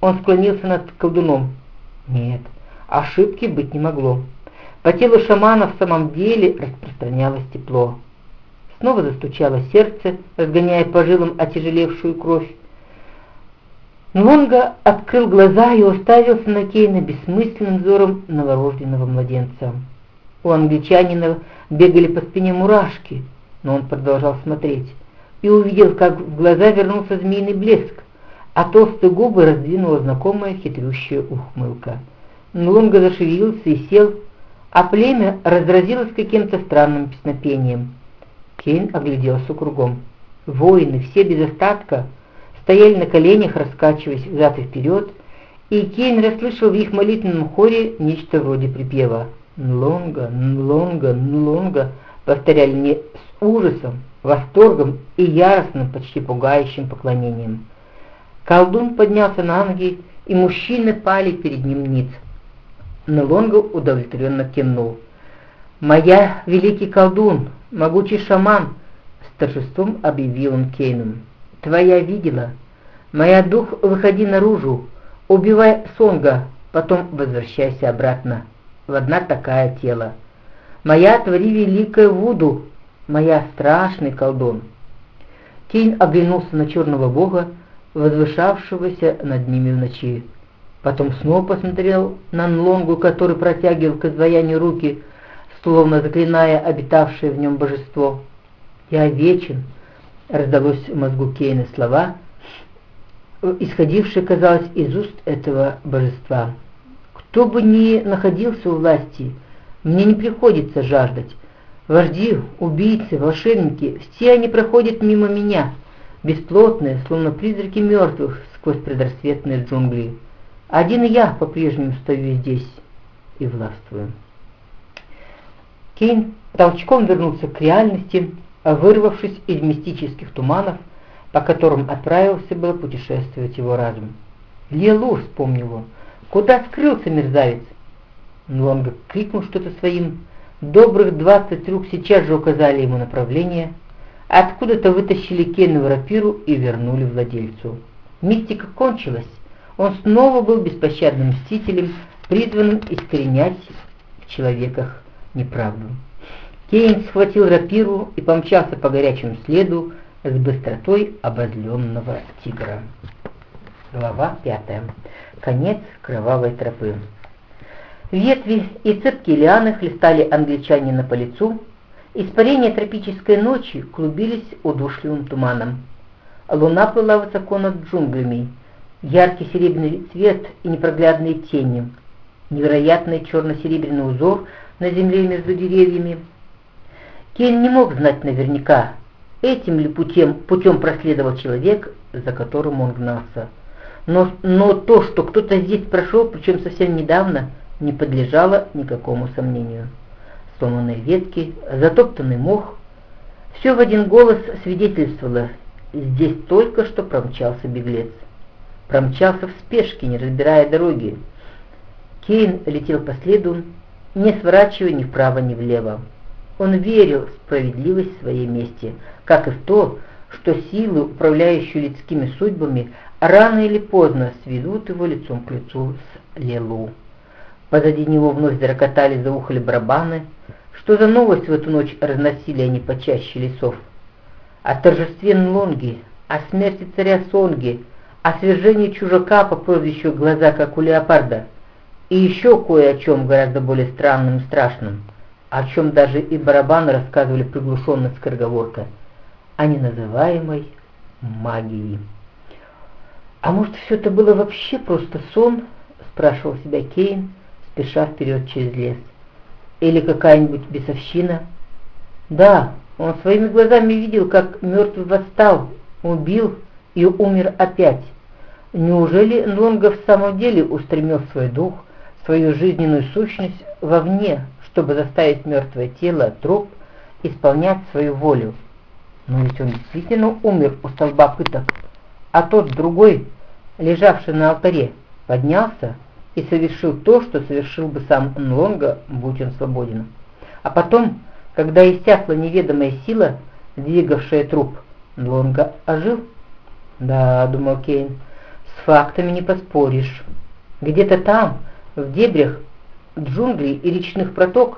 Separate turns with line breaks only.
Он склонился над колдуном. Нет, ошибки быть не могло. По телу шамана в самом деле распространялось тепло. Снова застучало сердце, разгоняя по жилам отяжелевшую кровь. Нлонга открыл глаза и уставился на Кейна бессмысленным взором новорожденного младенца. У англичанина бегали по спине мурашки, но он продолжал смотреть и увидел, как в глаза вернулся змеиный блеск, а толстые губы раздвинула знакомая хитрющая ухмылка. Нлунга зашевелился и сел, а племя разразилось каким-то странным песнопением. Кейн огляделся кругом. Воины, все без остатка, стояли на коленях, раскачиваясь взад и вперед, и Кейн расслышал в их молитвенном хоре нечто вроде припева «Нлонга, Нлонга, Нлонга», повторяли не с ужасом, восторгом и яростным, почти пугающим поклонением. Колдун поднялся на ноги, и мужчины пали перед ним ниц. Но Лонго удовлетворенно кивнул. «Моя великий колдун, могучий шаман!» С торжеством объявил он Кейну. «Твоя видела. Моя дух, выходи наружу, убивай Сонга, потом возвращайся обратно. В одна такая тело. Моя твори великое Вуду, моя страшный колдун». Кейн оглянулся на черного бога, возвышавшегося над ними в ночи. Потом снова посмотрел на Нлонгу, который протягивал к изваянию руки, словно заклиная обитавшее в нем божество. «Я вечен», — раздалось в мозгу Кейна слова, исходившие, казалось, из уст этого божества. «Кто бы ни находился у власти, мне не приходится жаждать. Вожди, убийцы, волшебники, все они проходят мимо меня, бесплотные, словно призраки мертвых сквозь предрассветные джунгли. Один я по-прежнему стою здесь и властвую. Кейн толчком вернулся к реальности, вырвавшись из мистических туманов, по которым отправился было путешествовать его разум. «Лелу!» — вспомнил. «Куда скрылся мерзавец?» Лонго крикнул что-то своим. Добрых двадцать рук сейчас же указали ему направление. Откуда-то вытащили Кейну рапиру и вернули владельцу. Мистика кончилась. Он снова был беспощадным мстителем, призванным искоренять в человеках неправду. Кейн схватил рапиру и помчался по горячему следу с быстротой обозленного тигра. Глава пятая. Конец кровавой тропы. Ветви и цепкие лианы хлестали англичанина по лицу, испарения тропической ночи клубились удушливым туманом. Луна плыла высоко над джунглями, яркий серебряный цвет и непроглядные тени, невероятный черно-серебряный узор на земле между деревьями. Кен не мог знать наверняка, этим ли путем, путем проследовал человек, за которым он гнался. Но, но то, что кто-то здесь прошел, причем совсем недавно, не подлежало никакому сомнению. Сломанные ветки, затоптанный мох, все в один голос свидетельствовало, здесь только что промчался беглец промчался в спешке, не разбирая дороги. Кейн летел по следу, не сворачивая ни вправо, ни влево. Он верил в справедливость своей мести, как и в то, что силы, управляющие людскими судьбами, рано или поздно сведут его лицом к лицу с Лелу. Позади него вновь зарокотали, заухали барабаны. Что за новость в эту ночь разносили они почаще лесов? О торжестве Нлонги, о смерти царя Сонги, о свержении чужака по прозвищу «Глаза, как у леопарда», и еще кое о чем гораздо более странным и страшным, о чем даже и барабаны рассказывали приглушенно скороговорка, о неназываемой магии. «А может, все это было вообще просто сон?» — спрашивал себя Кейн, спеша вперед через лес. «Или какая-нибудь бесовщина?» «Да, он своими глазами видел, как мертвый восстал, убил и умер опять. Неужели Нлонга в самом деле устремил свой дух, свою жизненную сущность вовне, чтобы заставить мертвое тело, труп, исполнять свою волю? Но ведь он действительно умер у столба пыток, а тот другой, лежавший на алтаре, поднялся и совершил то, что совершил бы сам Нлонга, будь он свободен. А потом, когда иссякла неведомая сила, двигавшая труп, Нлонга ожил. «Да», — думал Кейн, С фактами не поспоришь. Где-то там, в дебрях джунглей и речных проток,